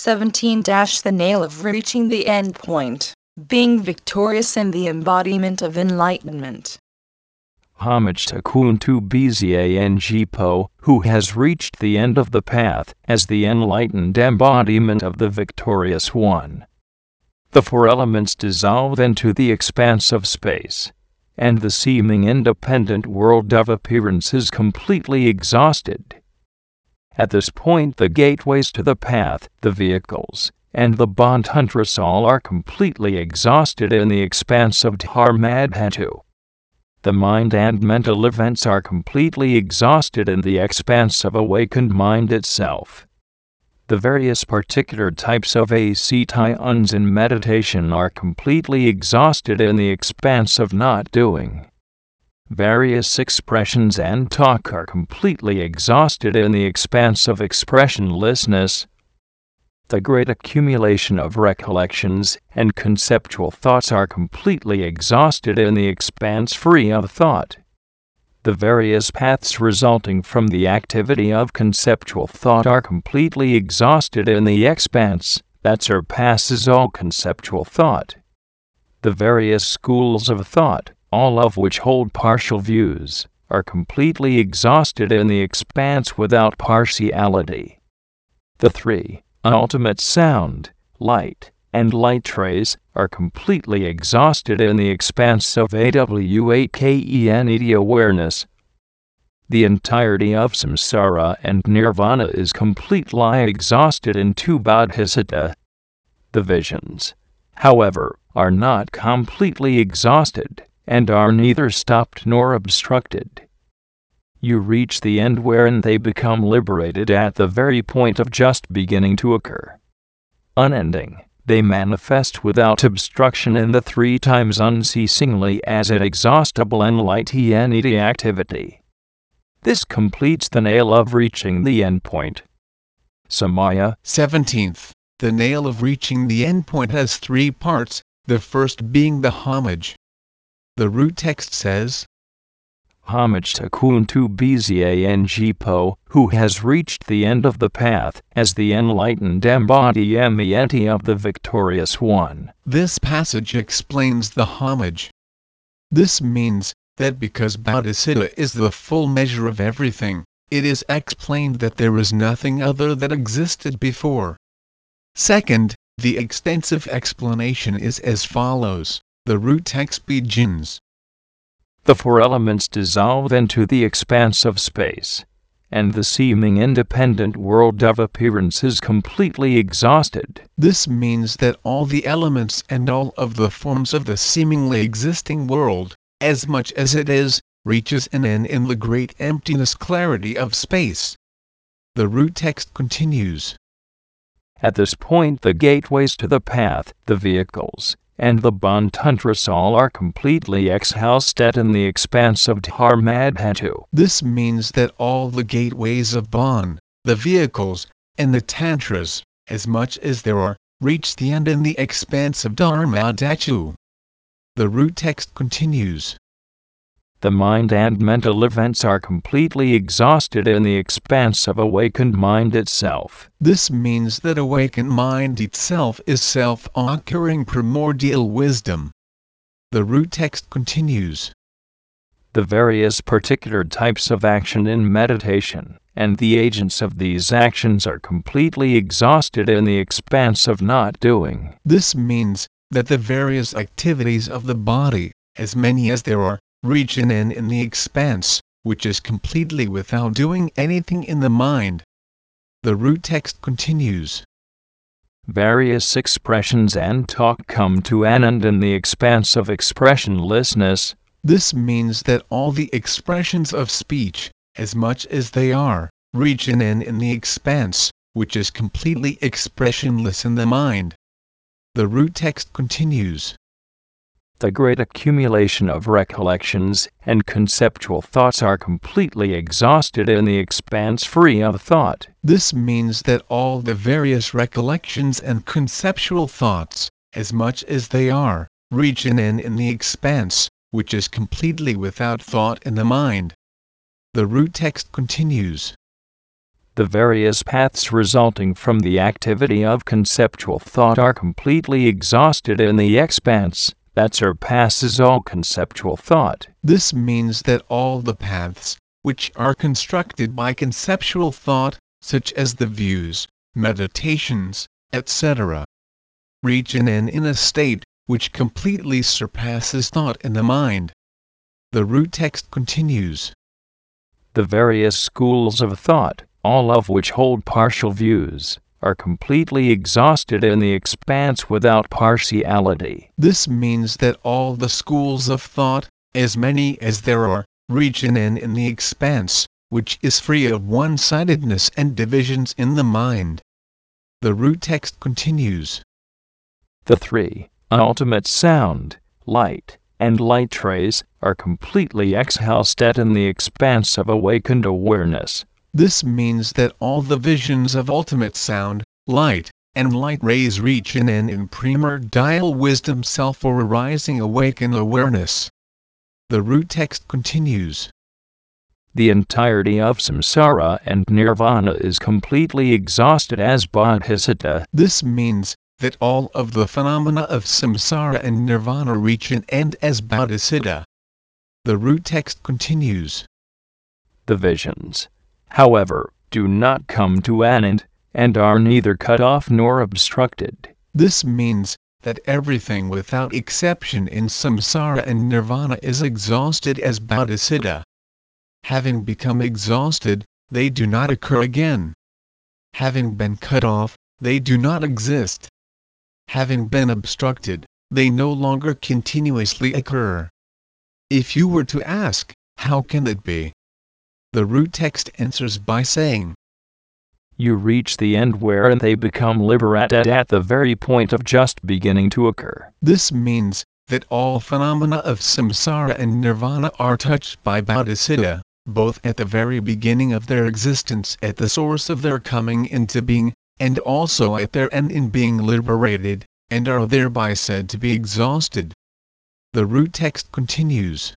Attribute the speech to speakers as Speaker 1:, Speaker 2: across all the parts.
Speaker 1: 17 The nail of reaching the end point, being victorious in the embodiment of enlightenment.
Speaker 2: Homage to Kuntu Bzang Po, who has reached the end of the path as the enlightened embodiment of the victorious one. The four elements dissolve into the expanse of space, and the seeming independent world of appearance is completely exhausted. At this point, the gateways to the path, the vehicles, and the all are completely exhausted in the expanse of Dharmadhatu. The mind and mental events are completely exhausted in the expanse of awakened mind itself. The various particular types of ACTIONs in meditation are completely exhausted in the expanse of not doing. Various expressions and talk are completely exhausted in the expanse of expressionlessness. The great accumulation of recollections and conceptual thoughts are completely exhausted in the expanse free of thought. The various paths resulting from the activity of conceptual thought are completely exhausted in the expanse that surpasses all conceptual thought. The various schools of thought all of which hold partial views, are completely exhausted in the expanse without partiality. The three, ultimate sound, light, and light rays, are completely exhausted in the expanse of AW8KENED awareness. The entirety of samsara and nirvana is completely exhausted in two bodhicitta. The visions, however, are not completely exhausted and are neither stopped nor obstructed. You reach the end wherein they become liberated at the very point of just beginning to occur. Unending, they manifest without obstruction in the three times unceasingly as inexhaustible and enlightened activity. This completes the nail of reaching the end point. Samaya
Speaker 3: 17th. The nail of reaching the end point has three parts, the first being the homage, the root text says,
Speaker 2: Homage to Kuntu Bzang Po, who has reached the end of the path as the enlightened embodiment of the victorious one.
Speaker 3: This passage explains the homage. This means that because Bodhicitta is the full measure of everything, it is explained that there is nothing other that existed before. Second, the extensive explanation is as follows. The root text begins.
Speaker 2: The four elements dissolve into the expanse of space, and the seeming independent world of appearance is completely exhausted.
Speaker 3: This means that all the elements and all of the forms of the seemingly existing world, as much as it is, reaches an end in the great emptiness clarity of space. The root text continues.
Speaker 2: At this point, the gateways to the path, the vehicles, and the Bon tantras all are completely exhausted in the expanse of Dharmadhatu.
Speaker 3: This means that all the gateways of Bon, the vehicles, and the Tantras, as much as there are, reach the end in the expanse of Dharmadhatu. The root text continues.
Speaker 2: The mind and mental events are completely exhausted in the expanse of awakened mind itself.
Speaker 3: This means that awakened mind itself is self occurring primordial wisdom. The root text continues.
Speaker 2: The various particular types of action in meditation and the agents of these actions are completely exhausted in the expanse of not doing.
Speaker 3: This means that the various activities of the body, as many as there are, reach an end in the expanse, which is completely without doing anything in the mind. The root text continues.
Speaker 2: Various expressions and talk come to an end in the expanse of expressionlessness.
Speaker 3: This means that all the expressions of speech, as much as they are, reach an end in the expanse, which is completely expressionless in the mind. The root text continues
Speaker 2: the great accumulation of recollections and conceptual thoughts are completely exhausted in the expanse free of thought.
Speaker 3: This means that all the various recollections and conceptual thoughts, as much as they are, reach an end in the expanse, which is completely without thought in the mind. The root text continues
Speaker 2: The various paths resulting from the activity of conceptual thought are completely exhausted in the expanse that surpasses all conceptual thought.
Speaker 3: This means that all the paths, which are constructed by conceptual thought, such as the views, meditations, etc., reach an end in a state which completely surpasses thought in the mind. The root text continues.
Speaker 2: The various schools of thought, all of which hold partial views, are completely exhausted in the expanse without partiality.
Speaker 3: This means that all the schools of thought, as many as there are, reach an end in the expanse, which is free of one sidedness and divisions in the mind. The root text continues.
Speaker 2: The three, ultimate sound, light, and light rays, are completely exhausted in the expanse of awakened awareness.
Speaker 3: This means that all the visions of ultimate sound, light, and light rays reach an in primordial wisdom self or arising awakened awareness. The root text continues.
Speaker 2: The entirety of samsara and nirvana is completely exhausted as bodhicitta.
Speaker 3: This means that all of the phenomena of samsara and nirvana reach an end as bodhicitta. The root text continues.
Speaker 2: The visions, however, do not come to an end, and are neither cut off nor obstructed.
Speaker 3: This means that everything without exception in samsara and nirvana is exhausted as bodhicitta. Having become exhausted, they do not occur again. Having been cut off, they do not exist. Having been obstructed, they no longer continuously occur. If you were to ask, how can it be? The root text answers by saying,
Speaker 2: You reach the end where they become liberated at the very point of just beginning to occur.
Speaker 3: This means that all phenomena of samsara and nirvana are touched by bodhicitta, both at the very beginning of their existence at the source of their coming into being, and also at their end in being liberated, and are thereby said to be exhausted. The root text continues.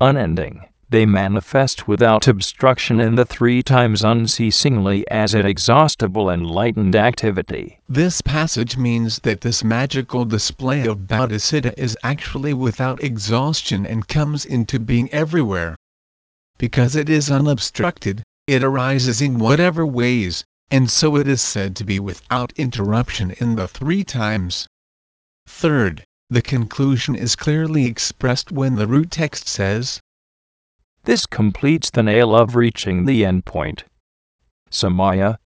Speaker 2: Unending, they manifest without obstruction in the three times unceasingly as an exhaustible enlightened activity.
Speaker 3: This passage means that this magical display of Bodhicitta is actually without exhaustion and comes into being everywhere. Because it is unobstructed, it arises in whatever ways, and so it is said to be without interruption in the three times. Third, the conclusion is clearly expressed when the root text says,
Speaker 2: This completes the nail of reaching the endpoint. Samaya,